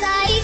سعيد